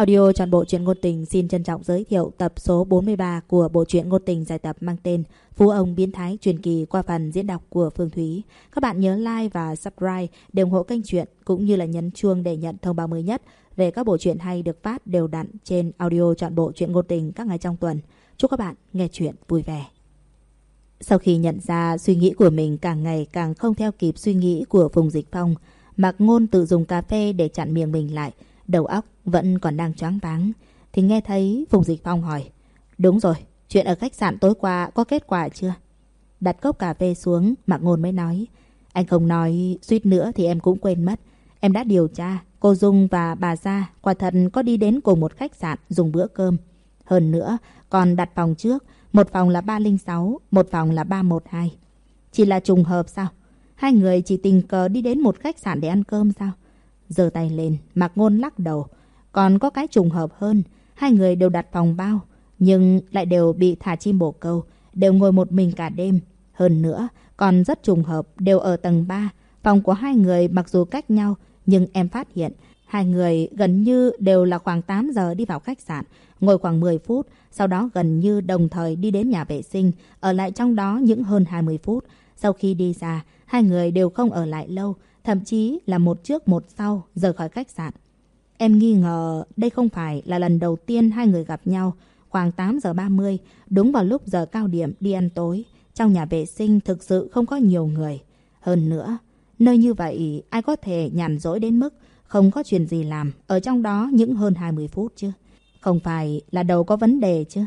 Audio toàn bộ truyện ngôn tình xin trân trọng giới thiệu tập số 43 của bộ truyện ngôn tình dài tập mang tên Phú ông biến thái truyền kỳ qua phần diễn đọc của Phương Thúy. Các bạn nhớ like và subscribe để ủng hộ kênh truyện cũng như là nhấn chuông để nhận thông báo mới nhất về các bộ truyện hay được phát đều đặn trên audio trọn bộ truyện ngôn tình các ngày trong tuần. Chúc các bạn nghe truyện vui vẻ. Sau khi nhận ra suy nghĩ của mình càng ngày càng không theo kịp suy nghĩ của Phùng Dịch Phong, Mạc Ngôn tự dùng cà phê để chặn miệng mình lại, đầu óc vẫn còn đang choáng váng. Thì nghe thấy Phùng Dịch Phong hỏi, đúng rồi, chuyện ở khách sạn tối qua có kết quả chưa? Đặt cốc cà phê xuống, Mạc Ngôn mới nói, anh không nói, suýt nữa thì em cũng quên mất. Em đã điều tra, cô Dung và bà Gia quả thật có đi đến cùng một khách sạn dùng bữa cơm. Hơn nữa, còn đặt phòng trước, một phòng là 306, một phòng là 312. Chỉ là trùng hợp sao? Hai người chỉ tình cờ đi đến một khách sạn để ăn cơm sao? giơ tay lên, Mạc Ngôn lắc đầu. Còn có cái trùng hợp hơn, hai người đều đặt phòng bao, nhưng lại đều bị thả chim bồ câu, đều ngồi một mình cả đêm. Hơn nữa, còn rất trùng hợp, đều ở tầng 3. Phòng của hai người mặc dù cách nhau, nhưng em phát hiện, hai người gần như đều là khoảng 8 giờ đi vào khách sạn, ngồi khoảng 10 phút, sau đó gần như đồng thời đi đến nhà vệ sinh, ở lại trong đó những hơn 20 phút. Sau khi đi ra, hai người đều không ở lại lâu, thậm chí là một trước một sau rời khỏi khách sạn. Em nghi ngờ đây không phải là lần đầu tiên hai người gặp nhau, khoảng 8 giờ 30, đúng vào lúc giờ cao điểm đi ăn tối. Trong nhà vệ sinh thực sự không có nhiều người. Hơn nữa, nơi như vậy ai có thể nhàn rỗi đến mức không có chuyện gì làm ở trong đó những hơn 20 phút chứ. Không phải là đầu có vấn đề chứ.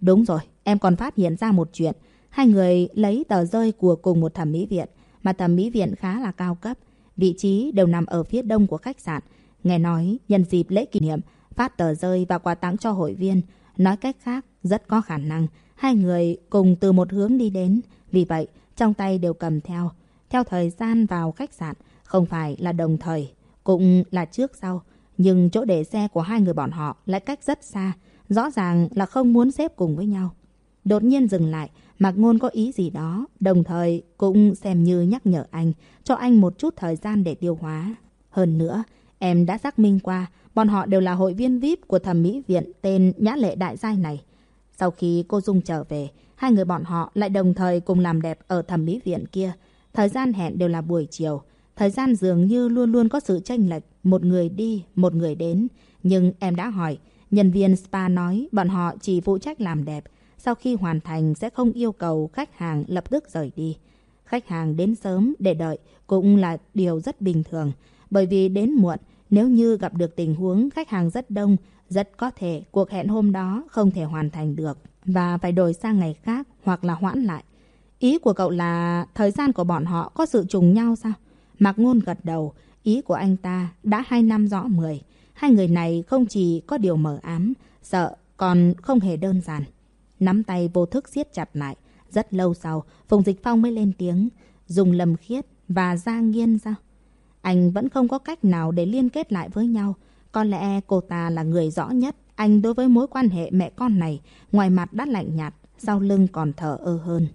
Đúng rồi, em còn phát hiện ra một chuyện. Hai người lấy tờ rơi của cùng một thẩm mỹ viện, mà thẩm mỹ viện khá là cao cấp. Vị trí đều nằm ở phía đông của khách sạn. Nghe nói, nhân dịp lễ kỷ niệm, phát tờ rơi và quà tặng cho hội viên. Nói cách khác, rất có khả năng hai người cùng từ một hướng đi đến. Vì vậy, trong tay đều cầm theo. Theo thời gian vào khách sạn, không phải là đồng thời, cũng là trước sau. Nhưng chỗ để xe của hai người bọn họ lại cách rất xa. Rõ ràng là không muốn xếp cùng với nhau. Đột nhiên dừng lại, Mạc Ngôn có ý gì đó, đồng thời cũng xem như nhắc nhở anh, cho anh một chút thời gian để tiêu hóa. Hơn nữa, em đã xác minh qua, bọn họ đều là hội viên VIP của thẩm mỹ viện tên Nhã Lệ Đại Giai này. Sau khi cô Dung trở về, hai người bọn họ lại đồng thời cùng làm đẹp ở thẩm mỹ viện kia. Thời gian hẹn đều là buổi chiều. Thời gian dường như luôn luôn có sự tranh lệch, một người đi, một người đến. Nhưng em đã hỏi, nhân viên spa nói bọn họ chỉ phụ trách làm đẹp, sau khi hoàn thành sẽ không yêu cầu khách hàng lập tức rời đi. Khách hàng đến sớm để đợi cũng là điều rất bình thường, bởi vì đến muộn, nếu như gặp được tình huống khách hàng rất đông, rất có thể cuộc hẹn hôm đó không thể hoàn thành được và phải đổi sang ngày khác hoặc là hoãn lại. Ý của cậu là thời gian của bọn họ có sự trùng nhau sao? Mạc Ngôn gật đầu, ý của anh ta đã hai năm rõ mười. Hai người này không chỉ có điều mở ám, sợ còn không hề đơn giản. Nắm tay vô thức siết chặt lại. Rất lâu sau, Phùng Dịch Phong mới lên tiếng. Dùng lầm khiết và ra nghiên sao? Anh vẫn không có cách nào để liên kết lại với nhau. Có lẽ cô ta là người rõ nhất. Anh đối với mối quan hệ mẹ con này, ngoài mặt đã lạnh nhạt, sau lưng còn thở ơ hơn.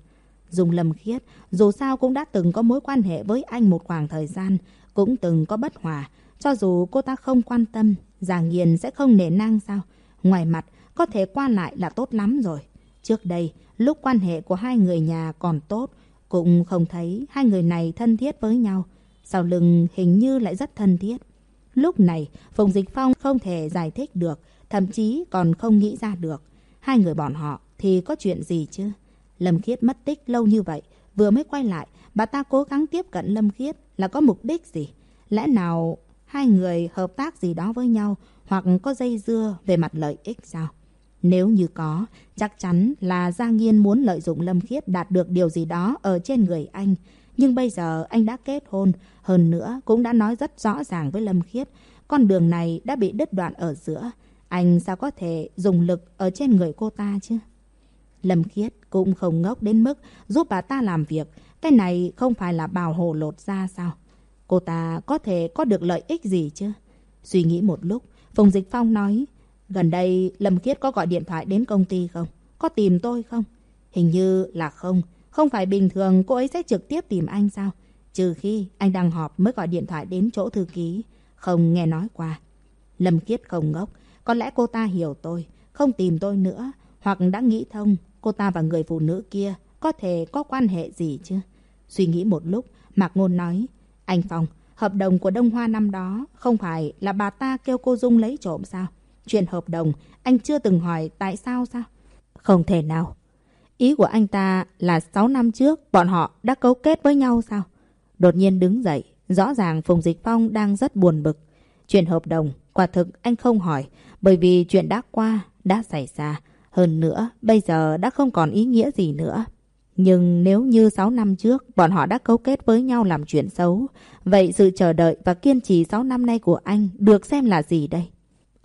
Dùng lầm khiết, dù sao cũng đã từng có mối quan hệ với anh một khoảng thời gian, cũng từng có bất hòa. Cho dù cô ta không quan tâm, Già Nghiền sẽ không nể nang sao? Ngoài mặt, có thể qua lại là tốt lắm rồi. Trước đây, lúc quan hệ của hai người nhà còn tốt, cũng không thấy hai người này thân thiết với nhau. Sau lưng hình như lại rất thân thiết. Lúc này, Phùng Dịch Phong không thể giải thích được, thậm chí còn không nghĩ ra được. Hai người bọn họ thì có chuyện gì chứ? Lâm Khiết mất tích lâu như vậy, vừa mới quay lại, bà ta cố gắng tiếp cận Lâm Khiết là có mục đích gì? Lẽ nào hai người hợp tác gì đó với nhau hoặc có dây dưa về mặt lợi ích sao? Nếu như có, chắc chắn là Giang Nghiên muốn lợi dụng Lâm Khiết đạt được điều gì đó ở trên người anh. Nhưng bây giờ anh đã kết hôn, hơn nữa cũng đã nói rất rõ ràng với Lâm Khiết. Con đường này đã bị đứt đoạn ở giữa. Anh sao có thể dùng lực ở trên người cô ta chứ? Lâm Khiết cũng không ngốc đến mức giúp bà ta làm việc. Cái này không phải là bào hồ lột ra sao? Cô ta có thể có được lợi ích gì chứ? Suy nghĩ một lúc, Phùng Dịch Phong nói, gần đây Lâm Khiết có gọi điện thoại đến công ty không? Có tìm tôi không? Hình như là không. Không phải bình thường cô ấy sẽ trực tiếp tìm anh sao? Trừ khi anh đang họp mới gọi điện thoại đến chỗ thư ký. Không nghe nói qua. Lâm Kiết không ngốc. có lẽ cô ta hiểu tôi, không tìm tôi nữa, hoặc đã nghĩ thông cô ta và người phụ nữ kia có thể có quan hệ gì chứ. Suy nghĩ một lúc, Mạc Ngôn nói, anh Phong, hợp đồng của Đông Hoa năm đó không phải là bà ta kêu cô Dung lấy trộm sao? Chuyện hợp đồng, anh chưa từng hỏi tại sao sao? Không thể nào. Ý của anh ta là 6 năm trước bọn họ đã cấu kết với nhau sao? Đột nhiên đứng dậy, rõ ràng Phùng Dịch Phong đang rất buồn bực. Chuyện hợp đồng, quả thực anh không hỏi, bởi vì chuyện đã qua, đã xảy ra. Hơn nữa, bây giờ đã không còn ý nghĩa gì nữa. Nhưng nếu như 6 năm trước bọn họ đã cấu kết với nhau làm chuyện xấu, vậy sự chờ đợi và kiên trì 6 năm nay của anh được xem là gì đây?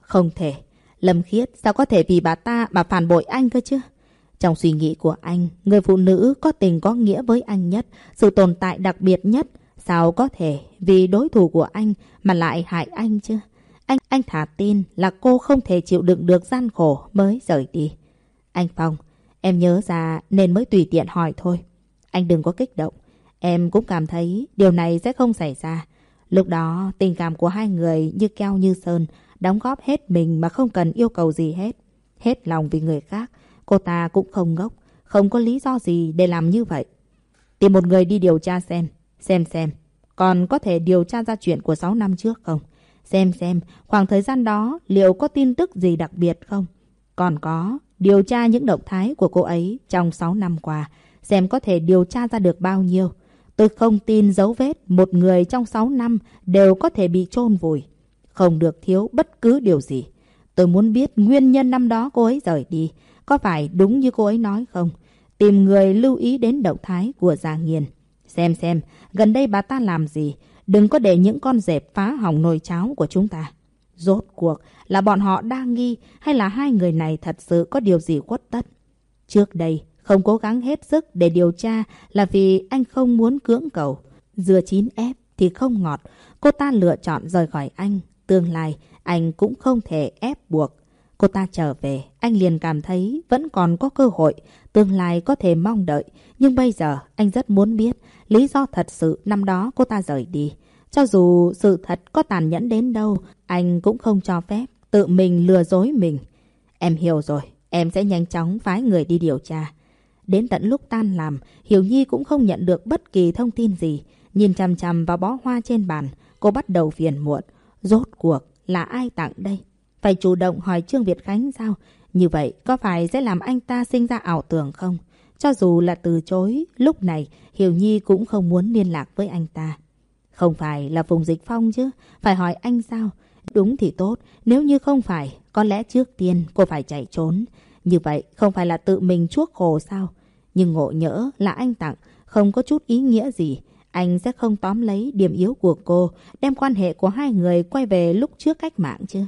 Không thể. Lâm Khiết sao có thể vì bà ta mà phản bội anh cơ chứ? Trong suy nghĩ của anh, người phụ nữ có tình có nghĩa với anh nhất, sự tồn tại đặc biệt nhất, sao có thể vì đối thủ của anh mà lại hại anh chứ? Anh anh thả tin là cô không thể chịu đựng được gian khổ mới rời đi. Anh Phong, em nhớ ra nên mới tùy tiện hỏi thôi. Anh đừng có kích động. Em cũng cảm thấy điều này sẽ không xảy ra. Lúc đó tình cảm của hai người như keo như sơn, đóng góp hết mình mà không cần yêu cầu gì hết. Hết lòng vì người khác, cô ta cũng không ngốc, không có lý do gì để làm như vậy. Tìm một người đi điều tra xem, xem xem, còn có thể điều tra ra chuyện của 6 năm trước không? Xem xem, khoảng thời gian đó liệu có tin tức gì đặc biệt không? Còn có, điều tra những động thái của cô ấy trong 6 năm qua, xem có thể điều tra ra được bao nhiêu. Tôi không tin dấu vết một người trong 6 năm đều có thể bị chôn vùi. Không được thiếu bất cứ điều gì. Tôi muốn biết nguyên nhân năm đó cô ấy rời đi. Có phải đúng như cô ấy nói không? Tìm người lưu ý đến động thái của Gia Nghiên. Xem xem, gần đây bà ta làm gì? Đừng có để những con dẹp phá hỏng nồi cháo của chúng ta. Rốt cuộc là bọn họ đang nghi hay là hai người này thật sự có điều gì quất tất? Trước đây, không cố gắng hết sức để điều tra là vì anh không muốn cưỡng cầu. Dừa chín ép thì không ngọt. Cô ta lựa chọn rời khỏi anh. Tương lai, anh cũng không thể ép buộc. Cô ta trở về, anh liền cảm thấy vẫn còn có cơ hội, tương lai có thể mong đợi. Nhưng bây giờ, anh rất muốn biết lý do thật sự năm đó cô ta rời đi. Cho dù sự thật có tàn nhẫn đến đâu, anh cũng không cho phép tự mình lừa dối mình. Em hiểu rồi, em sẽ nhanh chóng phái người đi điều tra. Đến tận lúc tan làm, Hiểu Nhi cũng không nhận được bất kỳ thông tin gì. Nhìn chằm chằm vào bó hoa trên bàn, cô bắt đầu phiền muộn. Rốt cuộc là ai tặng đây? Phải chủ động hỏi Trương Việt Khánh sao? Như vậy có phải sẽ làm anh ta sinh ra ảo tưởng không? Cho dù là từ chối, lúc này Hiểu Nhi cũng không muốn liên lạc với anh ta. Không phải là vùng Dịch Phong chứ, phải hỏi anh sao? Đúng thì tốt, nếu như không phải, có lẽ trước tiên cô phải chạy trốn. Như vậy không phải là tự mình chuốc khổ sao? Nhưng ngộ nhỡ là anh tặng, không có chút ý nghĩa gì. Anh sẽ không tóm lấy điểm yếu của cô, đem quan hệ của hai người quay về lúc trước cách mạng chứ.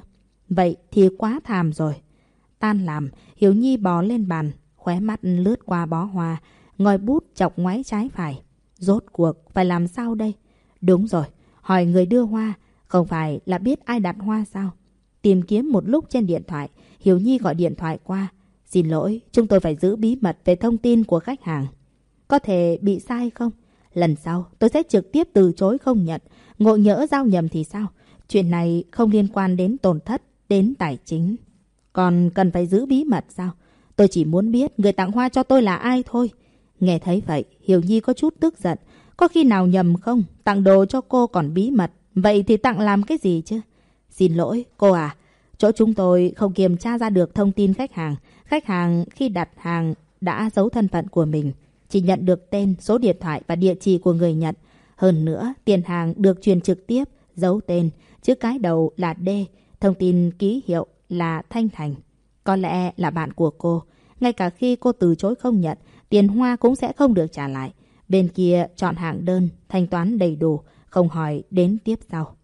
Vậy thì quá thàm rồi. Tan làm, Hiếu Nhi bò lên bàn, khóe mắt lướt qua bó hoa, ngòi bút chọc ngoáy trái phải. Rốt cuộc, phải làm sao đây? Đúng rồi, hỏi người đưa hoa, không phải là biết ai đặt hoa sao? Tìm kiếm một lúc trên điện thoại, Hiếu Nhi gọi điện thoại qua. Xin lỗi, chúng tôi phải giữ bí mật về thông tin của khách hàng. Có thể bị sai không? Lần sau, tôi sẽ trực tiếp từ chối không nhận. Ngộ nhỡ giao nhầm thì sao? Chuyện này không liên quan đến tổn thất, đến tài chính. Còn cần phải giữ bí mật sao? Tôi chỉ muốn biết người tặng hoa cho tôi là ai thôi. Nghe thấy vậy, Hiểu Nhi có chút tức giận. Có khi nào nhầm không? Tặng đồ cho cô còn bí mật. Vậy thì tặng làm cái gì chứ? Xin lỗi, cô à. Chỗ chúng tôi không kiểm tra ra được thông tin khách hàng. Khách hàng khi đặt hàng đã giấu thân phận của mình. Chỉ nhận được tên, số điện thoại và địa chỉ của người nhận. Hơn nữa, tiền hàng được truyền trực tiếp, giấu tên, chữ cái đầu là D, thông tin ký hiệu là Thanh Thành. Có lẽ là bạn của cô. Ngay cả khi cô từ chối không nhận, tiền hoa cũng sẽ không được trả lại. Bên kia chọn hạng đơn, thanh toán đầy đủ, không hỏi đến tiếp sau.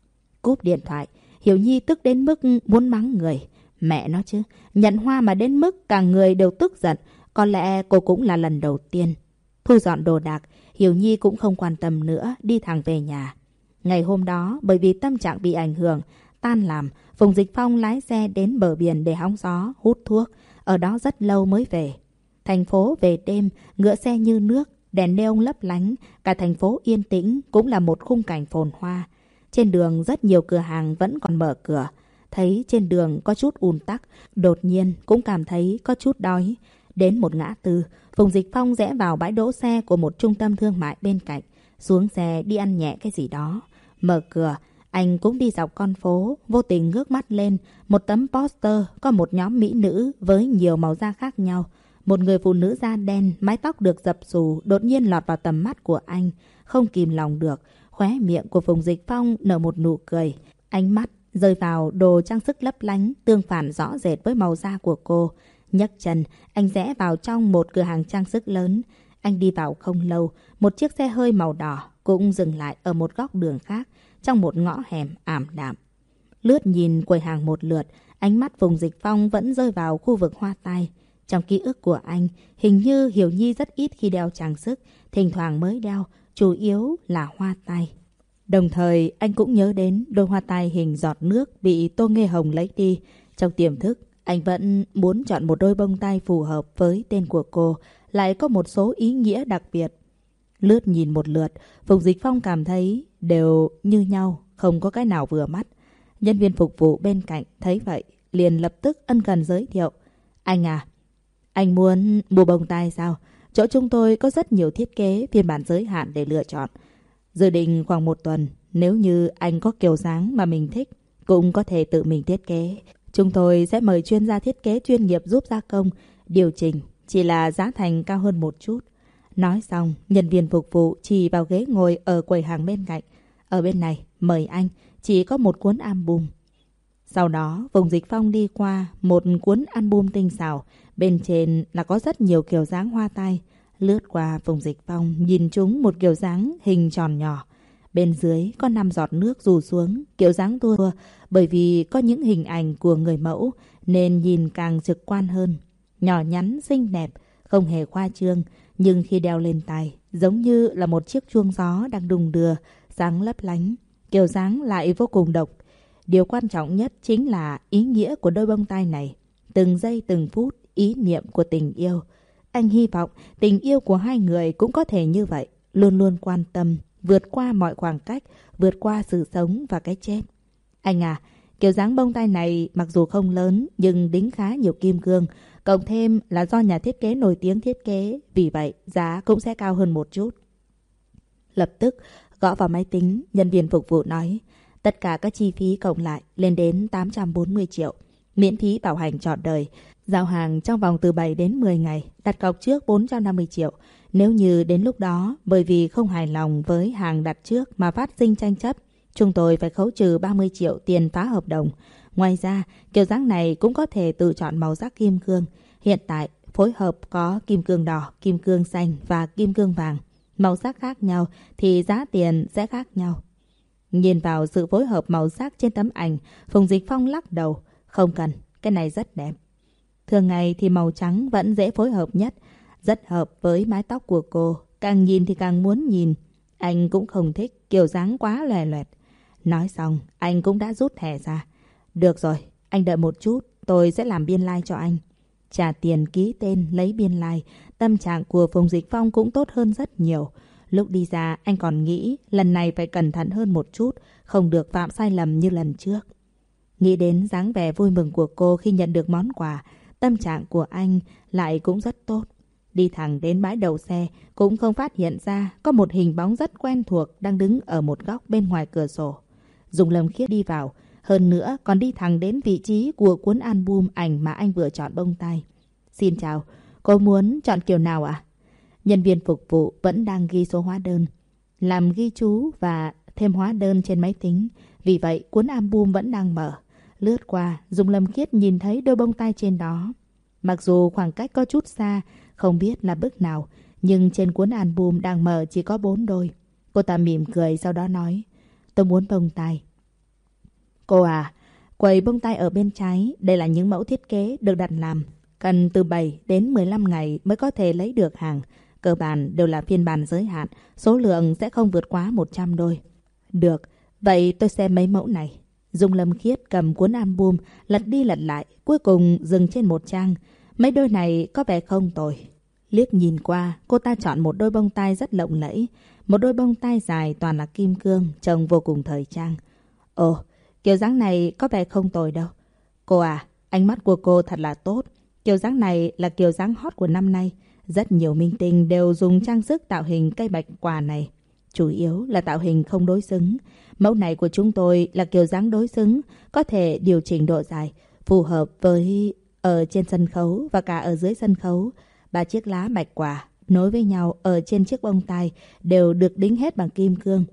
Cúp điện thoại, Hiểu Nhi tức đến mức muốn mắng người. Mẹ nó chứ, nhận hoa mà đến mức cả người đều tức giận. Có lẽ cô cũng là lần đầu tiên. Thu dọn đồ đạc, Hiểu Nhi cũng không quan tâm nữa, đi thẳng về nhà. Ngày hôm đó, bởi vì tâm trạng bị ảnh hưởng, tan làm, Phùng Dịch Phong lái xe đến bờ biển để hóng gió, hút thuốc. Ở đó rất lâu mới về. Thành phố về đêm, ngựa xe như nước, đèn neon lấp lánh, cả thành phố yên tĩnh cũng là một khung cảnh phồn hoa. Trên đường rất nhiều cửa hàng vẫn còn mở cửa. thấy trên đường có chút ùn tắc, đột nhiên cũng cảm thấy có chút đói. Đến một ngã tư, Phùng Dịch Phong rẽ vào bãi đỗ xe của một trung tâm thương mại bên cạnh, xuống xe đi ăn nhẹ cái gì đó. Mở cửa, anh cũng đi dọc con phố, vô tình ngước mắt lên, một tấm poster có một nhóm mỹ nữ với nhiều màu da khác nhau. Một người phụ nữ da đen, mái tóc được dập xù, đột nhiên lọt vào tầm mắt của anh. Không kìm lòng được, khóe miệng của Phùng Dịch Phong nở một nụ cười. Ánh mắt rơi vào đồ trang sức lấp lánh, tương phản rõ rệt với màu da của cô. nhấc chân, anh rẽ vào trong một cửa hàng trang sức lớn. Anh đi vào không lâu, một chiếc xe hơi màu đỏ cũng dừng lại ở một góc đường khác, trong một ngõ hẻm ảm đạm. Lướt nhìn quầy hàng một lượt, ánh mắt Phùng Dịch Phong vẫn rơi vào khu vực hoa tai. Trong ký ức của anh, hình như Hiểu Nhi rất ít khi đeo trang sức, thỉnh thoảng mới đeo, chủ yếu là hoa tai. Đồng thời, anh cũng nhớ đến đôi hoa tai hình giọt nước bị Tô Nghê Hồng lấy đi. Trong tiềm thức, anh vẫn muốn chọn một đôi bông tai phù hợp với tên của cô, lại có một số ý nghĩa đặc biệt. Lướt nhìn một lượt, Phục Dịch Phong cảm thấy đều như nhau, không có cái nào vừa mắt. Nhân viên phục vụ bên cạnh thấy vậy, liền lập tức ân cần giới thiệu. Anh à, anh muốn mua bông tai sao? Chỗ chúng tôi có rất nhiều thiết kế phiên bản giới hạn để lựa chọn. Dự định khoảng một tuần, nếu như anh có kiểu dáng mà mình thích, cũng có thể tự mình thiết kế. Chúng tôi sẽ mời chuyên gia thiết kế chuyên nghiệp giúp gia công, điều chỉnh, chỉ là giá thành cao hơn một chút. Nói xong, nhân viên phục vụ chỉ vào ghế ngồi ở quầy hàng bên cạnh. Ở bên này, mời anh, chỉ có một cuốn album. Sau đó, Vùng Dịch Phong đi qua một cuốn album tinh xảo. Bên trên là có rất nhiều kiểu dáng hoa tai. Lướt qua Vùng Dịch Phong, nhìn chúng một kiểu dáng hình tròn nhỏ. Bên dưới có năm giọt nước rủ xuống, kiểu dáng tua bởi vì có những hình ảnh của người mẫu nên nhìn càng trực quan hơn. Nhỏ nhắn, xinh đẹp, không hề khoa trương, nhưng khi đeo lên tay, giống như là một chiếc chuông gió đang đùng đưa, sáng lấp lánh. Kiểu dáng lại vô cùng độc. Điều quan trọng nhất chính là ý nghĩa của đôi bông tai này. Từng giây từng phút, ý niệm của tình yêu. Anh hy vọng tình yêu của hai người cũng có thể như vậy, luôn luôn quan tâm, vượt qua mọi khoảng cách, vượt qua sự sống và cái chết. Anh à, kiểu dáng bông tai này mặc dù không lớn nhưng đính khá nhiều kim cương, cộng thêm là do nhà thiết kế nổi tiếng thiết kế, vì vậy giá cũng sẽ cao hơn một chút. Lập tức gõ vào máy tính, nhân viên phục vụ nói, tất cả các chi phí cộng lại lên đến 840 triệu, miễn phí bảo hành trọn đời, giao hàng trong vòng từ 7 đến 10 ngày, đặt cọc trước 450 triệu. Nếu như đến lúc đó, bởi vì không hài lòng với hàng đặt trước mà phát sinh tranh chấp, chúng tôi phải khấu trừ 30 triệu tiền phá hợp đồng. Ngoài ra, kiểu dáng này cũng có thể tự chọn màu sắc kim cương. Hiện tại, phối hợp có kim cương đỏ, kim cương xanh và kim cương vàng. Màu sắc khác nhau thì giá tiền sẽ khác nhau. Nhìn vào sự phối hợp màu sắc trên tấm ảnh, Phùng Dịch Phong lắc đầu. Không cần, cái này rất đẹp. Thường ngày thì màu trắng vẫn dễ phối hợp nhất. Rất hợp với mái tóc của cô. Càng nhìn thì càng muốn nhìn. Anh cũng không thích kiểu dáng quá lòe loẹt. Nói xong, anh cũng đã rút thẻ ra. Được rồi, anh đợi một chút, tôi sẽ làm biên lai like cho anh. Trả tiền ký tên, lấy biên lai, like, tâm trạng của Phùng Dịch Phong cũng tốt hơn rất nhiều. Lúc đi ra, anh còn nghĩ lần này phải cẩn thận hơn một chút, không được phạm sai lầm như lần trước. Nghĩ đến dáng vẻ vui mừng của cô khi nhận được món quà, tâm trạng của anh lại cũng rất tốt. Đi thẳng đến bãi đầu xe, cũng không phát hiện ra có một hình bóng rất quen thuộc đang đứng ở một góc bên ngoài cửa sổ. Dùng lầm khiết đi vào, hơn nữa còn đi thẳng đến vị trí của cuốn album ảnh mà anh vừa chọn bông tay. Xin chào, cô muốn chọn kiểu nào ạ? Nhân viên phục vụ vẫn đang ghi số hóa đơn. Làm ghi chú và thêm hóa đơn trên máy tính. Vì vậy cuốn album vẫn đang mở. Lướt qua, Dung Lâm Khiết nhìn thấy đôi bông tai trên đó. Mặc dù khoảng cách có chút xa, không biết là bước nào, nhưng trên cuốn album đang mở chỉ có bốn đôi. Cô ta mỉm cười sau đó nói, tôi muốn bông tai. Cô à, quầy bông tai ở bên trái, đây là những mẫu thiết kế được đặt làm. Cần từ 7 đến 15 ngày mới có thể lấy được hàng. Cơ bản đều là phiên bản giới hạn, số lượng sẽ không vượt quá 100 đôi. Được, vậy tôi xem mấy mẫu này. Dung Lâm Khiết cầm cuốn album, lật đi lật lại, cuối cùng dừng trên một trang. Mấy đôi này có vẻ không tồi. Liếc nhìn qua, cô ta chọn một đôi bông tai rất lộng lẫy. Một đôi bông tai dài toàn là kim cương, trông vô cùng thời trang. Ồ, kiểu dáng này có vẻ không tồi đâu. Cô à, ánh mắt của cô thật là tốt. Kiểu dáng này là kiểu dáng hot của năm nay. Rất nhiều minh tinh đều dùng trang sức tạo hình cây bạch quả này. Chủ yếu là tạo hình không đối xứng. Mẫu này của chúng tôi là kiểu dáng đối xứng, có thể điều chỉnh độ dài, phù hợp với ở trên sân khấu và cả ở dưới sân khấu. Ba chiếc lá bạch quả nối với nhau ở trên chiếc bông tai đều được đính hết bằng kim cương.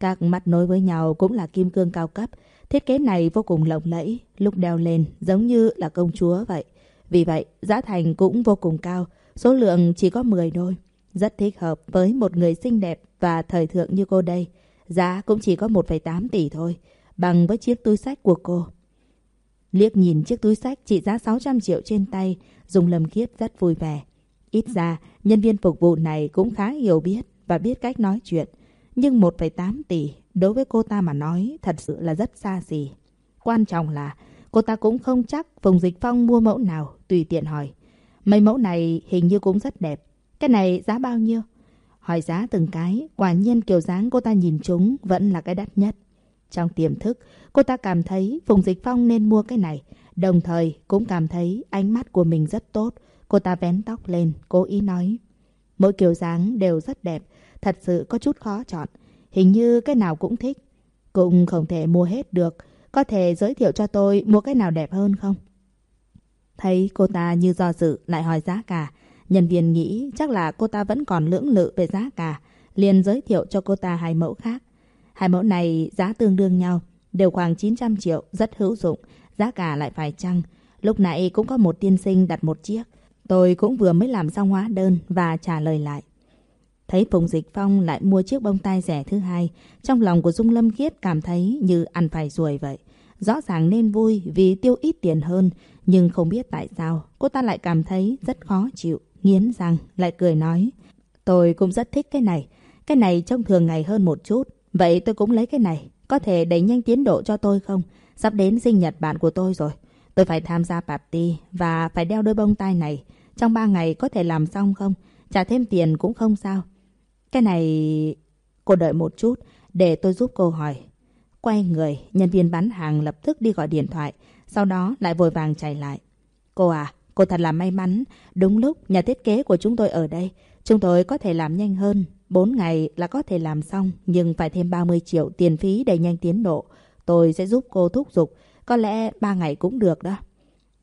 Các mắt nối với nhau cũng là kim cương cao cấp. Thiết kế này vô cùng lộng lẫy, lúc đeo lên giống như là công chúa vậy. Vì vậy, giá thành cũng vô cùng cao, số lượng chỉ có 10 đôi. Rất thích hợp với một người xinh đẹp và thời thượng như cô đây. Giá cũng chỉ có 1,8 tỷ thôi, bằng với chiếc túi sách của cô. Liếc nhìn chiếc túi sách trị giá 600 triệu trên tay, Dung Lâm Khiết rất vui vẻ. Ít ra, nhân viên phục vụ này cũng khá hiểu biết và biết cách nói chuyện. Nhưng 1,8 tỷ đối với cô ta mà nói thật sự là rất xa xỉ. Quan trọng là cô ta cũng không chắc Phùng Dịch Phong mua mẫu nào, tùy tiện hỏi. Mấy mẫu này hình như cũng rất đẹp. Cái này giá bao nhiêu? Hỏi giá từng cái, quả nhiên kiểu dáng cô ta nhìn chúng vẫn là cái đắt nhất. Trong tiềm thức, cô ta cảm thấy Phùng Dịch Phong nên mua cái này. Đồng thời cũng cảm thấy ánh mắt của mình rất tốt. Cô ta vén tóc lên, cố ý nói. Mỗi kiểu dáng đều rất đẹp, thật sự có chút khó chọn. Hình như cái nào cũng thích. Cũng không thể mua hết được. Có thể giới thiệu cho tôi mua cái nào đẹp hơn không? Thấy cô ta như do dự lại hỏi giá cả. Nhân viên nghĩ chắc là cô ta vẫn còn lưỡng lự về giá cả. liền giới thiệu cho cô ta hai mẫu khác. Hai mẫu này giá tương đương nhau. Đều khoảng 900 triệu, rất hữu dụng. Giá cả lại phải chăng. Lúc nãy cũng có một tiên sinh đặt một chiếc. Tôi cũng vừa mới làm xong hóa đơn và trả lời lại. Thấy Phùng Dịch Phong lại mua chiếc bông tai rẻ thứ hai, trong lòng của Dung Lâm Khiết cảm thấy như ăn phải ruồi vậy. Rõ ràng nên vui vì tiêu ít tiền hơn, nhưng không biết tại sao cô ta lại cảm thấy rất khó chịu, nghiến răng, lại cười nói. Tôi cũng rất thích cái này, cái này trông thường ngày hơn một chút, vậy tôi cũng lấy cái này, có thể đẩy nhanh tiến độ cho tôi không? Sắp đến sinh nhật bạn của tôi rồi, tôi phải tham gia party và phải đeo đôi bông tai này. Trong ba ngày có thể làm xong không? Trả thêm tiền cũng không sao. Cái này... Cô đợi một chút để tôi giúp cô hỏi. Quay người, nhân viên bán hàng lập tức đi gọi điện thoại, sau đó lại vội vàng chạy lại. Cô à, cô thật là may mắn. Đúng lúc nhà thiết kế của chúng tôi ở đây. Chúng tôi có thể làm nhanh hơn. 4 ngày là có thể làm xong, nhưng phải thêm 30 triệu tiền phí để nhanh tiến độ. Tôi sẽ giúp cô thúc giục. Có lẽ 3 ngày cũng được đó.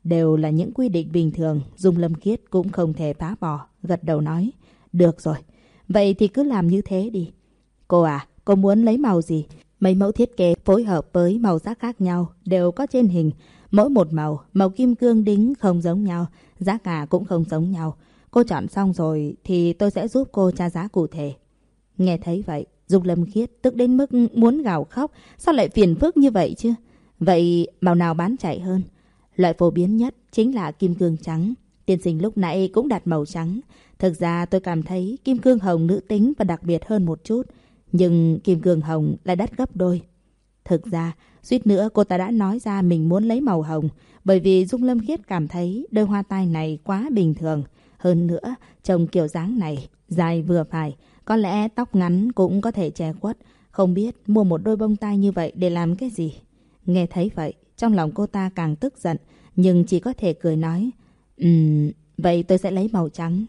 Đều là những quy định bình thường, Dung Lâm Kiết cũng không thể phá bỏ, gật đầu nói. Được rồi, vậy thì cứ làm như thế đi. Cô à, cô muốn lấy màu gì? Mấy mẫu thiết kế phối hợp với màu sắc khác nhau đều có trên hình. Mỗi một màu, màu kim cương đính không giống nhau, giá cả cũng không giống nhau. Cô chọn xong rồi thì tôi sẽ giúp cô tra giá cụ thể. Nghe thấy vậy, Dung Lâm Khiết tức đến mức muốn gào khóc. Sao lại phiền phức như vậy chứ? Vậy màu nào bán chạy hơn? Loại phổ biến nhất chính là kim cương trắng. Tiên sinh lúc nãy cũng đặt màu trắng. Thực ra tôi cảm thấy kim cương hồng nữ tính và đặc biệt hơn một chút. Nhưng kim cương hồng lại đắt gấp đôi. Thực ra, suýt nữa cô ta đã nói ra mình muốn lấy màu hồng. Bởi vì Dung Lâm Khiết cảm thấy đôi hoa tai này quá bình thường. Hơn nữa, trông kiểu dáng này, dài vừa phải. Có lẽ tóc ngắn cũng có thể che khuất. Không biết mua một đôi bông tai như vậy để làm cái gì. Nghe thấy vậy, trong lòng cô ta càng tức giận, nhưng chỉ có thể cười nói. Ừm, vậy tôi sẽ lấy màu trắng.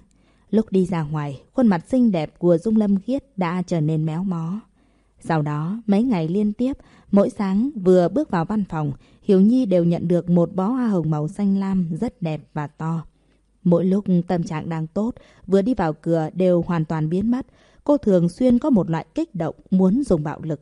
Lúc đi ra ngoài, khuôn mặt xinh đẹp của Dung Lâm Khiết đã trở nên méo mó. Sau đó, mấy ngày liên tiếp, mỗi sáng vừa bước vào văn phòng, hiếu Nhi đều nhận được một bó hoa hồng màu xanh lam rất đẹp và to. Mỗi lúc tâm trạng đang tốt, vừa đi vào cửa đều hoàn toàn biến mất. Cô thường xuyên có một loại kích động muốn dùng bạo lực.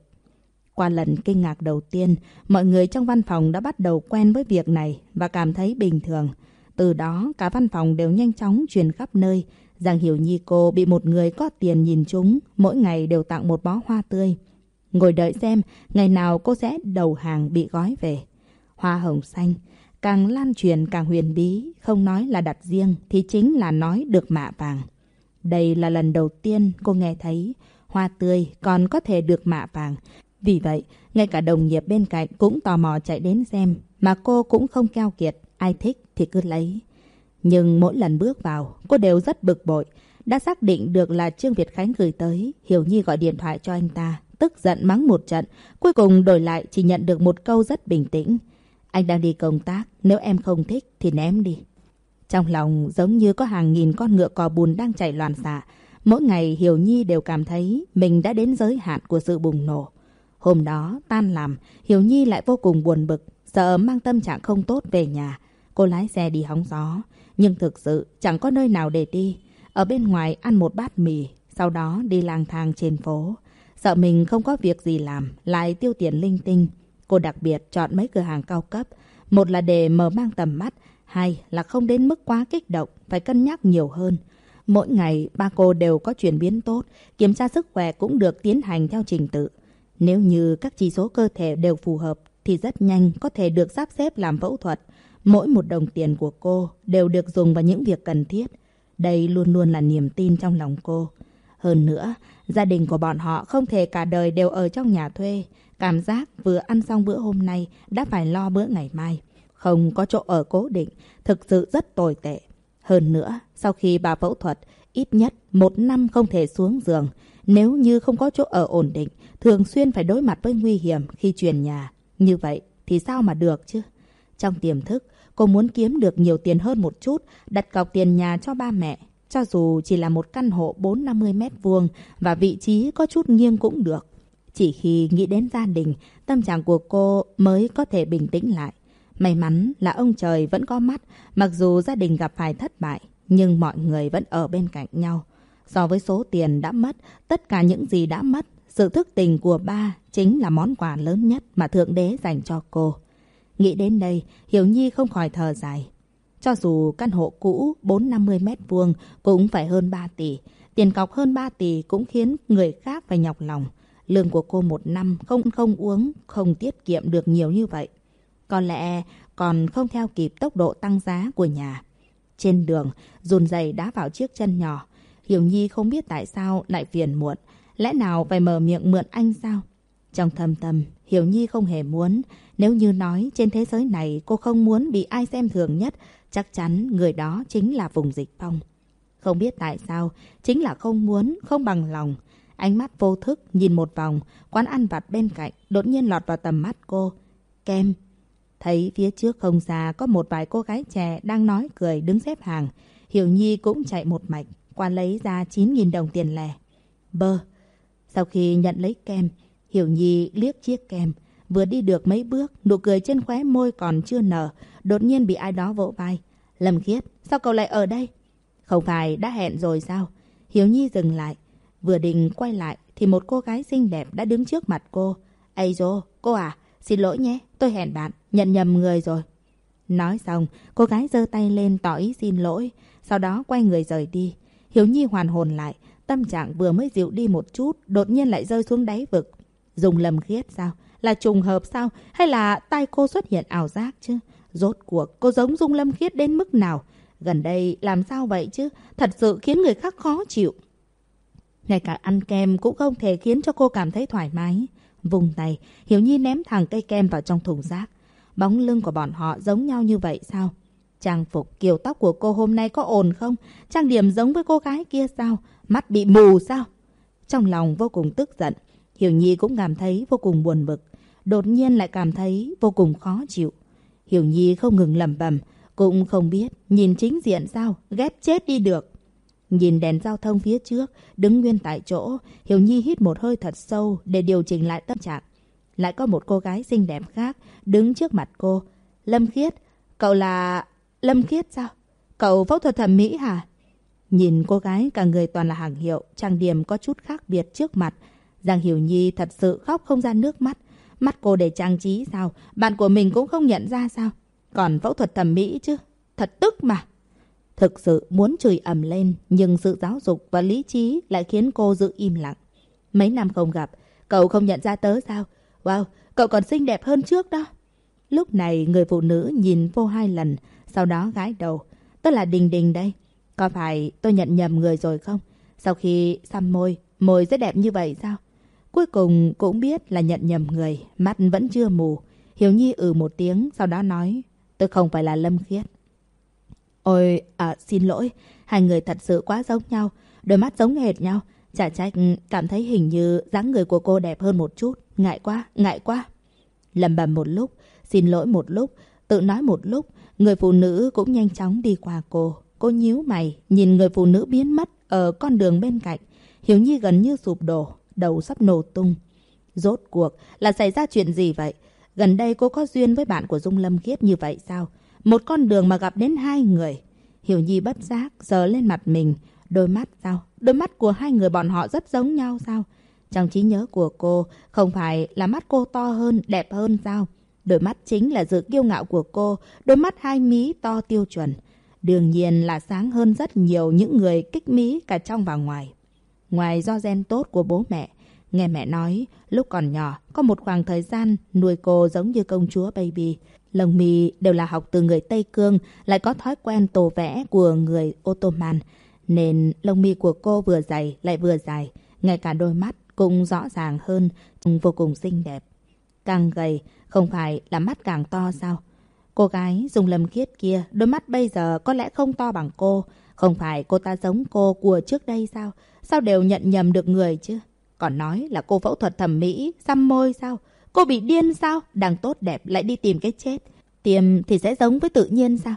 Qua lần kinh ngạc đầu tiên, mọi người trong văn phòng đã bắt đầu quen với việc này và cảm thấy bình thường. Từ đó, cả văn phòng đều nhanh chóng truyền khắp nơi. Giang Hiểu Nhi cô bị một người có tiền nhìn chúng, mỗi ngày đều tặng một bó hoa tươi. Ngồi đợi xem, ngày nào cô sẽ đầu hàng bị gói về. Hoa hồng xanh, càng lan truyền càng huyền bí, không nói là đặt riêng thì chính là nói được mạ vàng. Đây là lần đầu tiên cô nghe thấy hoa tươi còn có thể được mạ vàng. Vì vậy, ngay cả đồng nghiệp bên cạnh cũng tò mò chạy đến xem, mà cô cũng không keo kiệt, ai thích thì cứ lấy. Nhưng mỗi lần bước vào, cô đều rất bực bội. Đã xác định được là Trương Việt Khánh gửi tới, Hiểu Nhi gọi điện thoại cho anh ta, tức giận mắng một trận. Cuối cùng đổi lại chỉ nhận được một câu rất bình tĩnh. Anh đang đi công tác, nếu em không thích thì ném đi. Trong lòng giống như có hàng nghìn con ngựa cò bùn đang chạy loạn xạ. Mỗi ngày Hiểu Nhi đều cảm thấy mình đã đến giới hạn của sự bùng nổ. Hôm đó, tan làm, Hiểu Nhi lại vô cùng buồn bực, sợ mang tâm trạng không tốt về nhà. Cô lái xe đi hóng gió, nhưng thực sự chẳng có nơi nào để đi. Ở bên ngoài ăn một bát mì, sau đó đi lang thang trên phố. Sợ mình không có việc gì làm, lại tiêu tiền linh tinh. Cô đặc biệt chọn mấy cửa hàng cao cấp. Một là để mở mang tầm mắt, hai là không đến mức quá kích động, phải cân nhắc nhiều hơn. Mỗi ngày, ba cô đều có chuyển biến tốt, kiểm tra sức khỏe cũng được tiến hành theo trình tự. Nếu như các chỉ số cơ thể đều phù hợp, thì rất nhanh có thể được sắp xếp làm phẫu thuật. Mỗi một đồng tiền của cô đều được dùng vào những việc cần thiết. Đây luôn luôn là niềm tin trong lòng cô. Hơn nữa, gia đình của bọn họ không thể cả đời đều ở trong nhà thuê. Cảm giác vừa ăn xong bữa hôm nay đã phải lo bữa ngày mai. Không có chỗ ở cố định, thực sự rất tồi tệ. Hơn nữa, sau khi bà phẫu thuật, ít nhất một năm không thể xuống giường. Nếu như không có chỗ ở ổn định, thường xuyên phải đối mặt với nguy hiểm khi chuyển nhà. Như vậy thì sao mà được chứ? Trong tiềm thức, cô muốn kiếm được nhiều tiền hơn một chút, đặt cọc tiền nhà cho ba mẹ. Cho dù chỉ là một căn hộ 4-50 mét vuông và vị trí có chút nghiêng cũng được. Chỉ khi nghĩ đến gia đình, tâm trạng của cô mới có thể bình tĩnh lại. May mắn là ông trời vẫn có mắt, mặc dù gia đình gặp phải thất bại, nhưng mọi người vẫn ở bên cạnh nhau. So với số tiền đã mất, tất cả những gì đã mất, sự thức tình của ba chính là món quà lớn nhất mà Thượng Đế dành cho cô. Nghĩ đến đây, Hiểu Nhi không khỏi thở dài. Cho dù căn hộ cũ 450 mét vuông cũng phải hơn 3 tỷ, tiền cọc hơn 3 tỷ cũng khiến người khác phải nhọc lòng. Lương của cô một năm không không uống, không tiết kiệm được nhiều như vậy. Có lẽ còn không theo kịp tốc độ tăng giá của nhà. Trên đường, dùn giày đá vào chiếc chân nhỏ. Hiểu Nhi không biết tại sao lại phiền muộn. Lẽ nào phải mở miệng mượn anh sao? Trong thầm tâm, Hiểu Nhi không hề muốn. Nếu như nói trên thế giới này cô không muốn bị ai xem thường nhất, chắc chắn người đó chính là vùng dịch phong. Không biết tại sao, chính là không muốn, không bằng lòng. Ánh mắt vô thức nhìn một vòng, quán ăn vặt bên cạnh đột nhiên lọt vào tầm mắt cô. Kem. Thấy phía trước không xa có một vài cô gái trẻ đang nói cười đứng xếp hàng. Hiểu Nhi cũng chạy một mạch, qua lấy ra 9.000 đồng tiền lẻ. Bơ. Sau khi nhận lấy kem, Hiểu Nhi liếc chiếc kem. Vừa đi được mấy bước, nụ cười trên khóe môi còn chưa nở, đột nhiên bị ai đó vỗ vai. Lâm Khiết, sao cậu lại ở đây? Không phải đã hẹn rồi sao? Hiểu Nhi dừng lại. Vừa định quay lại thì một cô gái xinh đẹp đã đứng trước mặt cô. Ây dô, cô à, xin lỗi nhé, tôi hẹn bạn, nhận nhầm người rồi. Nói xong, cô gái giơ tay lên tỏ ý xin lỗi, sau đó quay người rời đi. Hiểu Nhi hoàn hồn lại, tâm trạng vừa mới dịu đi một chút, đột nhiên lại rơi xuống đáy vực. Dùng lầm khiết sao? Là trùng hợp sao? Hay là tai cô xuất hiện ảo giác chứ? Rốt cuộc cô giống Dung Lâm Khiết đến mức nào? Gần đây làm sao vậy chứ? Thật sự khiến người khác khó chịu. Ngay cả ăn kem cũng không thể khiến cho cô cảm thấy thoải mái. Vùng tay, Hiểu Nhi ném thẳng cây kem vào trong thùng rác. Bóng lưng của bọn họ giống nhau như vậy sao? Trang phục kiểu tóc của cô hôm nay có ổn không? Trang điểm giống với cô gái kia sao? Mắt bị mù sao? Trong lòng vô cùng tức giận. Hiểu Nhi cũng cảm thấy vô cùng buồn bực. Đột nhiên lại cảm thấy vô cùng khó chịu. Hiểu Nhi không ngừng lẩm bẩm, cũng không biết nhìn chính diện sao, ghét chết đi được. Nhìn đèn giao thông phía trước, đứng nguyên tại chỗ, Hiểu Nhi hít một hơi thật sâu để điều chỉnh lại tâm trạng. Lại có một cô gái xinh đẹp khác đứng trước mặt cô. Lâm Khiết, cậu là... Lâm Khiết sao? Cậu phẫu thuật thẩm mỹ hả? Nhìn cô gái cả người toàn là hàng hiệu, trang điểm có chút khác biệt trước mặt. Giang Hiểu Nhi thật sự khóc không ra nước mắt. Mắt cô để trang trí sao? Bạn của mình cũng không nhận ra sao? Còn phẫu thuật thẩm mỹ chứ? Thật tức mà. Thực sự muốn chửi ầm lên, nhưng sự giáo dục và lý trí lại khiến cô giữ im lặng. Mấy năm không gặp, cậu không nhận ra tớ sao? Wow, cậu còn xinh đẹp hơn trước đó. Lúc này người phụ nữ nhìn vô hai lần, sau đó gái đầu. tớ là Đình Đình đây. Có phải tôi nhận nhầm người rồi không? Sau khi xăm môi, môi rất đẹp như vậy sao? Cuối cùng cũng biết là nhận nhầm người, mắt vẫn chưa mù. Hiếu Nhi ừ một tiếng, sau đó nói, tôi không phải là Lâm Khiết. Ôi, à, xin lỗi, hai người thật sự quá giống nhau. đôi mắt giống hệt nhau. Chả trách cảm thấy hình như dáng người của cô đẹp hơn một chút. Ngại quá, ngại quá. Lầm bầm một lúc, xin lỗi một lúc, tự nói một lúc, người phụ nữ cũng nhanh chóng đi qua cô. Cô nhíu mày, nhìn người phụ nữ biến mất ở con đường bên cạnh. Hiểu Nhi gần như sụp đổ, đầu sắp nổ tung. Rốt cuộc là xảy ra chuyện gì vậy? Gần đây cô có duyên với bạn của Dung Lâm Khiết như vậy sao? Một con đường mà gặp đến hai người. Hiểu Nhi bất giác, sờ lên mặt mình. Đôi mắt sao? Đôi mắt của hai người bọn họ rất giống nhau sao? Trong trí nhớ của cô, không phải là mắt cô to hơn, đẹp hơn sao? Đôi mắt chính là sự kiêu ngạo của cô, đôi mắt hai mí to tiêu chuẩn. Đương nhiên là sáng hơn rất nhiều những người kích mí cả trong và ngoài. Ngoài do gen tốt của bố mẹ, nghe mẹ nói, lúc còn nhỏ, có một khoảng thời gian nuôi cô giống như công chúa baby. Lồng mì đều là học từ người Tây Cương, lại có thói quen tổ vẽ của người Ottoman. Nên lông mi của cô vừa dày lại vừa dài, ngay cả đôi mắt cũng rõ ràng hơn, vô cùng xinh đẹp. Càng gầy, không phải là mắt càng to sao? Cô gái dùng lầm khiết kia, đôi mắt bây giờ có lẽ không to bằng cô. Không phải cô ta giống cô của trước đây sao? Sao đều nhận nhầm được người chứ? Còn nói là cô phẫu thuật thẩm mỹ, xăm môi sao? Cô bị điên sao? Đang tốt đẹp lại đi tìm cái chết. Tiêm thì sẽ giống với tự nhiên sao?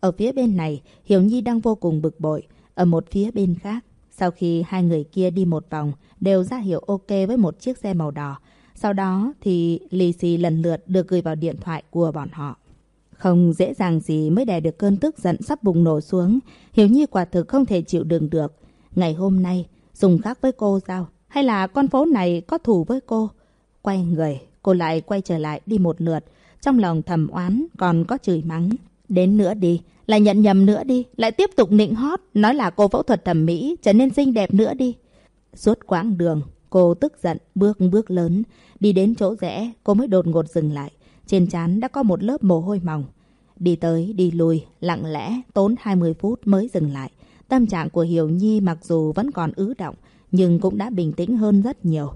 Ở phía bên này, Hiểu Nhi đang vô cùng bực bội. Ở một phía bên khác, sau khi hai người kia đi một vòng, đều ra hiểu ok với một chiếc xe màu đỏ. Sau đó thì lì xì lần lượt được gửi vào điện thoại của bọn họ. Không dễ dàng gì mới đè được cơn tức giận sắp bùng nổ xuống. Hiểu Nhi quả thực không thể chịu đựng được. Ngày hôm nay, dùng khác với cô sao? Hay là con phố này có thù với cô? Quay người, cô lại quay trở lại đi một lượt. Trong lòng thầm oán còn có chửi mắng. Đến nữa đi, lại nhận nhầm nữa đi, lại tiếp tục nịnh hót, nói là cô phẫu thuật thẩm mỹ, trở nên xinh đẹp nữa đi. Suốt quãng đường, cô tức giận, bước bước lớn, đi đến chỗ rẽ, cô mới đột ngột dừng lại. Trên trán đã có một lớp mồ hôi mỏng. Đi tới, đi lui, lặng lẽ, tốn 20 phút mới dừng lại. Tâm trạng của Hiểu Nhi mặc dù vẫn còn ứ động, nhưng cũng đã bình tĩnh hơn rất nhiều.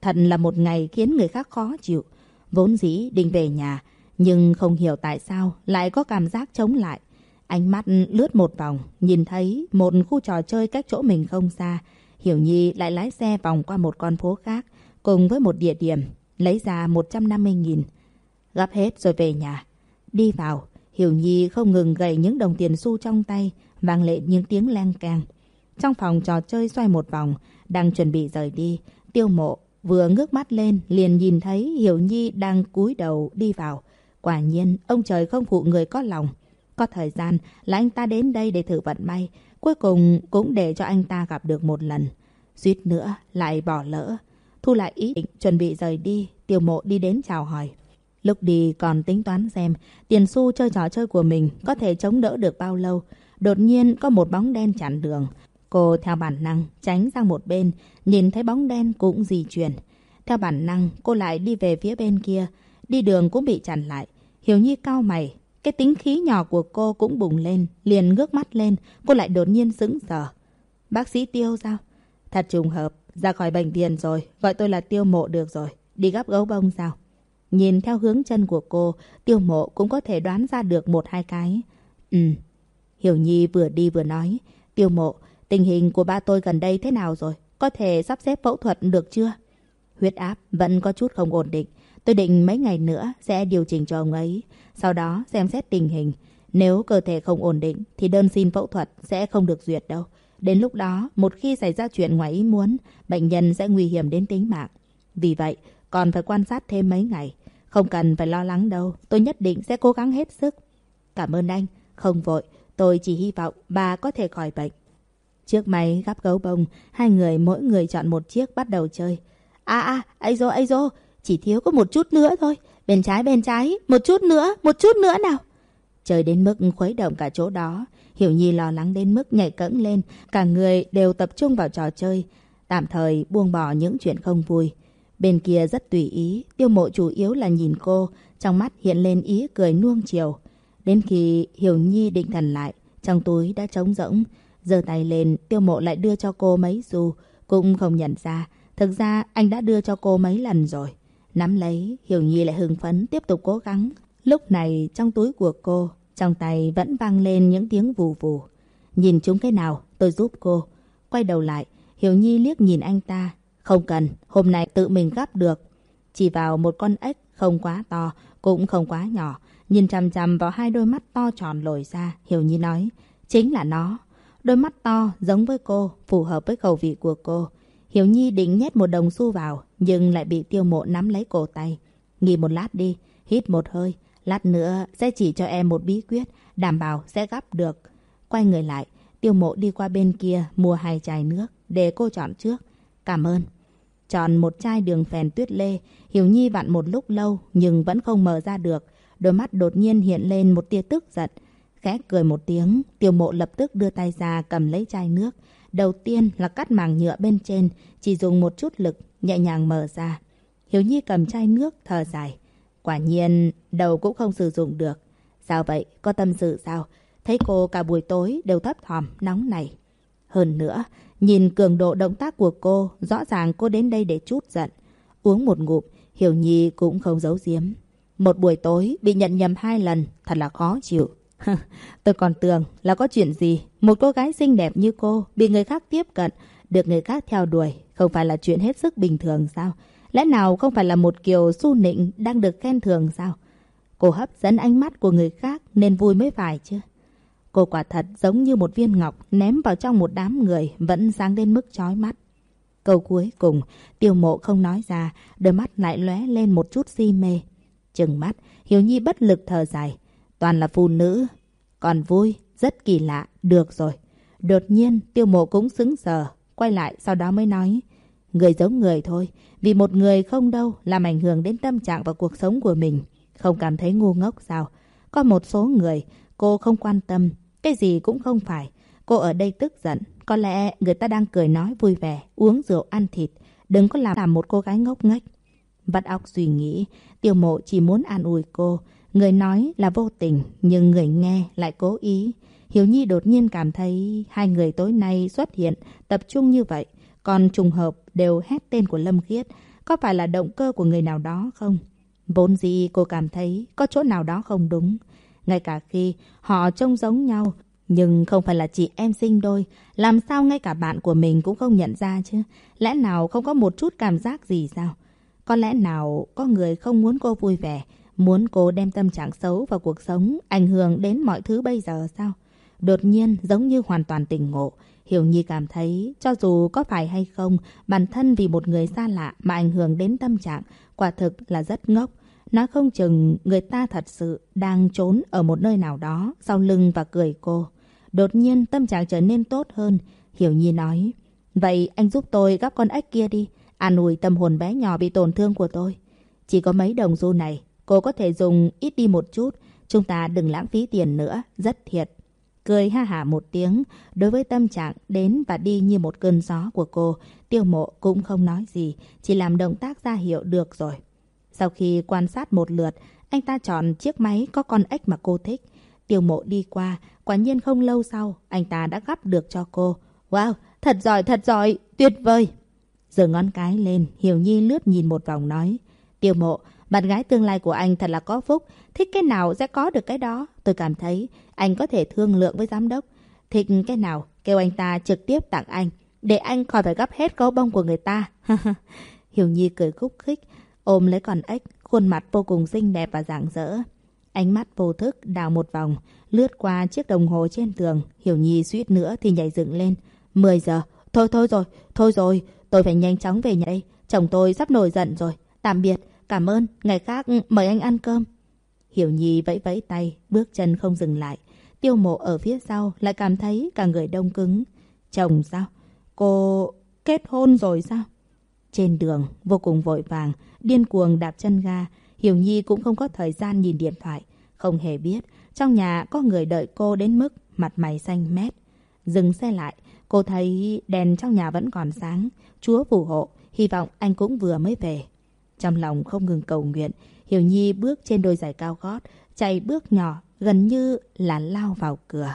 Thật là một ngày khiến người khác khó chịu. Vốn dĩ định về nhà, nhưng không hiểu tại sao lại có cảm giác chống lại. Ánh mắt lướt một vòng, nhìn thấy một khu trò chơi cách chỗ mình không xa. Hiểu Nhi lại lái xe vòng qua một con phố khác, cùng với một địa điểm, lấy ra 150.000. Gấp hết rồi về nhà. Đi vào, Hiểu Nhi không ngừng gầy những đồng tiền xu trong tay, vang lên những tiếng leng keng. Trong phòng trò chơi xoay một vòng, đang chuẩn bị rời đi, tiêu mộ vừa ngước mắt lên liền nhìn thấy Hiểu Nhi đang cúi đầu đi vào. Quả nhiên, ông trời không phụ người có lòng. Có thời gian là anh ta đến đây để thử vận may, cuối cùng cũng để cho anh ta gặp được một lần. Suýt nữa lại bỏ lỡ. Thu lại ý định chuẩn bị rời đi, tiêu mộ đi đến chào hỏi. Lúc đi còn tính toán xem tiền xu chơi trò chơi của mình có thể chống đỡ được bao lâu. Đột nhiên có một bóng đen chặn đường. Cô theo bản năng tránh sang một bên, nhìn thấy bóng đen cũng di chuyển. Theo bản năng, cô lại đi về phía bên kia. Đi đường cũng bị chặn lại. Hiểu Nhi cao mày. Cái tính khí nhỏ của cô cũng bùng lên. Liền ngước mắt lên. Cô lại đột nhiên sững sờ. Bác sĩ Tiêu sao? Thật trùng hợp. Ra khỏi bệnh viện rồi. Gọi tôi là Tiêu Mộ được rồi. Đi gắp gấu bông sao? Nhìn theo hướng chân của cô, Tiêu Mộ cũng có thể đoán ra được một hai cái. Ừ. Hiểu Nhi vừa đi vừa nói. Tiêu Mộ, tình hình của ba tôi gần đây thế nào rồi? Có thể sắp xếp phẫu thuật được chưa? Huyết áp vẫn có chút không ổn định. Tôi định mấy ngày nữa sẽ điều chỉnh cho ông ấy. Sau đó xem xét tình hình. Nếu cơ thể không ổn định thì đơn xin phẫu thuật sẽ không được duyệt đâu. Đến lúc đó, một khi xảy ra chuyện ngoài ý muốn, bệnh nhân sẽ nguy hiểm đến tính mạng. Vì vậy, còn phải quan sát thêm mấy ngày. Không cần phải lo lắng đâu, tôi nhất định sẽ cố gắng hết sức. Cảm ơn anh, không vội, tôi chỉ hy vọng bà có thể khỏi bệnh. Trước máy gắp gấu bông, hai người mỗi người chọn một chiếc bắt đầu chơi. À à, ấy dô, ấy dô, chỉ thiếu có một chút nữa thôi. Bên trái, bên trái, một chút nữa, một chút nữa nào. Chơi đến mức khuấy động cả chỗ đó. Hiểu Nhi lo lắng đến mức nhảy cẫng lên. Cả người đều tập trung vào trò chơi. Tạm thời buông bỏ những chuyện không vui. Bên kia rất tùy ý. Tiêu mộ chủ yếu là nhìn cô. Trong mắt hiện lên ý cười nuông chiều. Đến khi Hiểu Nhi định thần lại. Trong túi đã trống rỗng. giơ tay lên, tiêu mộ lại đưa cho cô mấy xu. Cũng không nhận ra. Thực ra anh đã đưa cho cô mấy lần rồi. Nắm lấy, Hiểu Nhi lại hưng phấn tiếp tục cố gắng. Lúc này trong túi của cô, trong tay vẫn vang lên những tiếng vù vù. Nhìn chúng cái nào, tôi giúp cô. quay đầu lại, Hiểu Nhi liếc nhìn anh ta. Không cần, hôm nay tự mình gắp được. Chỉ vào một con ếch không quá to, cũng không quá nhỏ. Nhìn chằm chằm vào hai đôi mắt to tròn lồi ra, Hiểu Nhi nói, chính là nó. Đôi mắt to giống với cô, phù hợp với khẩu vị của cô. Hiểu Nhi định nhét một đồng xu vào, nhưng lại bị tiêu mộ nắm lấy cổ tay. Nghỉ một lát đi, hít một hơi. Lát nữa sẽ chỉ cho em một bí quyết, đảm bảo sẽ gắp được. Quay người lại, tiêu mộ đi qua bên kia mua hai chai nước, để cô chọn trước. Cảm ơn. Chọn một chai đường phèn tuyết lê, Hiểu Nhi vặn một lúc lâu nhưng vẫn không mở ra được. Đôi mắt đột nhiên hiện lên một tia tức giận. Khẽ cười một tiếng, tiêu mộ lập tức đưa tay ra cầm lấy chai nước. Đầu tiên là cắt màng nhựa bên trên, chỉ dùng một chút lực, nhẹ nhàng mở ra. Hiếu Nhi cầm chai nước, thở dài. Quả nhiên, đầu cũng không sử dụng được. Sao vậy? Có tâm sự sao? Thấy cô cả buổi tối đều thấp thỏm, nóng này. Hơn nữa, nhìn cường độ động tác của cô, rõ ràng cô đến đây để chút giận. Uống một ngụm, Hiểu Nhi cũng không giấu giếm. Một buổi tối bị nhận nhầm hai lần, thật là khó chịu. Tôi còn tưởng là có chuyện gì. Một cô gái xinh đẹp như cô bị người khác tiếp cận, được người khác theo đuổi, không phải là chuyện hết sức bình thường sao? Lẽ nào không phải là một kiều su nịnh đang được khen thường sao? Cô hấp dẫn ánh mắt của người khác nên vui mới phải chứ. Cô quả thật giống như một viên ngọc ném vào trong một đám người vẫn sáng đến mức chói mắt. Câu cuối cùng, tiêu mộ không nói ra, đôi mắt lại lóe lên một chút si mê. Chừng mắt, Hiếu Nhi bất lực thở dài. Toàn là phụ nữ. Còn vui, rất kỳ lạ, được rồi. Đột nhiên, tiêu mộ cũng xứng sờ, quay lại sau đó mới nói. Người giống người thôi, vì một người không đâu làm ảnh hưởng đến tâm trạng và cuộc sống của mình. Không cảm thấy ngu ngốc sao? Có một số người, cô không quan tâm, cái gì cũng không phải. Cô ở đây tức giận, có lẽ người ta đang cười nói vui vẻ, uống rượu ăn thịt. Đừng có làm làm một cô gái ngốc nghếch. Vắt óc suy nghĩ, tiêu mộ chỉ muốn an ủi cô. Người nói là vô tình, nhưng người nghe lại cố ý. hiếu Nhi đột nhiên cảm thấy hai người tối nay xuất hiện, tập trung như vậy. Còn trùng hợp đều hét tên của Lâm Khiết. Có phải là động cơ của người nào đó không? Vốn gì cô cảm thấy có chỗ nào đó không đúng. Ngay cả khi họ trông giống nhau, nhưng không phải là chị em sinh đôi. Làm sao ngay cả bạn của mình cũng không nhận ra chứ? Lẽ nào không có một chút cảm giác gì sao? Có lẽ nào có người không muốn cô vui vẻ, muốn cô đem tâm trạng xấu vào cuộc sống, ảnh hưởng đến mọi thứ bây giờ sao? Đột nhiên giống như hoàn toàn tỉnh ngộ. Hiểu Nhi cảm thấy cho dù có phải hay không, bản thân vì một người xa lạ mà ảnh hưởng đến tâm trạng, quả thực là rất ngốc. Nói không chừng người ta thật sự đang trốn ở một nơi nào đó sau lưng và cười cô. Đột nhiên tâm trạng trở nên tốt hơn. Hiểu Nhi nói, vậy anh giúp tôi gắp con ếch kia đi, an ủi tâm hồn bé nhỏ bị tổn thương của tôi. Chỉ có mấy đồng xu này, cô có thể dùng ít đi một chút. Chúng ta đừng lãng phí tiền nữa, rất thiệt. Cười ha hả một tiếng, đối với tâm trạng đến và đi như một cơn gió của cô, tiêu mộ cũng không nói gì, chỉ làm động tác ra hiệu được rồi. Sau khi quan sát một lượt, anh ta chọn chiếc máy có con ếch mà cô thích. Tiêu mộ đi qua, quả nhiên không lâu sau, anh ta đã gắp được cho cô. Wow, thật giỏi, thật giỏi, tuyệt vời. Giờ ngón cái lên, Hiểu Nhi lướt nhìn một vòng nói. Tiêu mộ, bạn gái tương lai của anh thật là có phúc. Thích cái nào sẽ có được cái đó. Tôi cảm thấy anh có thể thương lượng với giám đốc. Thích cái nào, kêu anh ta trực tiếp tặng anh. Để anh khỏi phải gấp hết gấu bông của người ta. Hiểu Nhi cười khúc khích, ôm lấy con ếch, khuôn mặt vô cùng xinh đẹp và rạng rỡ. Ánh mắt vô thức đào một vòng, lướt qua chiếc đồng hồ trên tường. Hiểu Nhi suýt nữa thì nhảy dựng lên. 10 giờ. Thôi thôi rồi, thôi rồi, tôi phải nhanh chóng về nhà đây. Chồng tôi sắp nổi giận rồi. Tạm biệt, cảm ơn, ngày khác mời anh ăn cơm. Hiểu Nhi vẫy vẫy tay, bước chân không dừng lại. Tiêu mộ ở phía sau lại cảm thấy cả người đông cứng. Chồng sao? Cô kết hôn rồi sao? Trên đường, vô cùng vội vàng, điên cuồng đạp chân ga. Hiểu Nhi cũng không có thời gian nhìn điện thoại. Không hề biết, trong nhà có người đợi cô đến mức mặt mày xanh mét. Dừng xe lại, cô thấy đèn trong nhà vẫn còn sáng. Chúa phù hộ, hy vọng anh cũng vừa mới về. Trong lòng không ngừng cầu nguyện, Hiểu Nhi bước trên đôi giày cao gót, chạy bước nhỏ, gần như là lao vào cửa.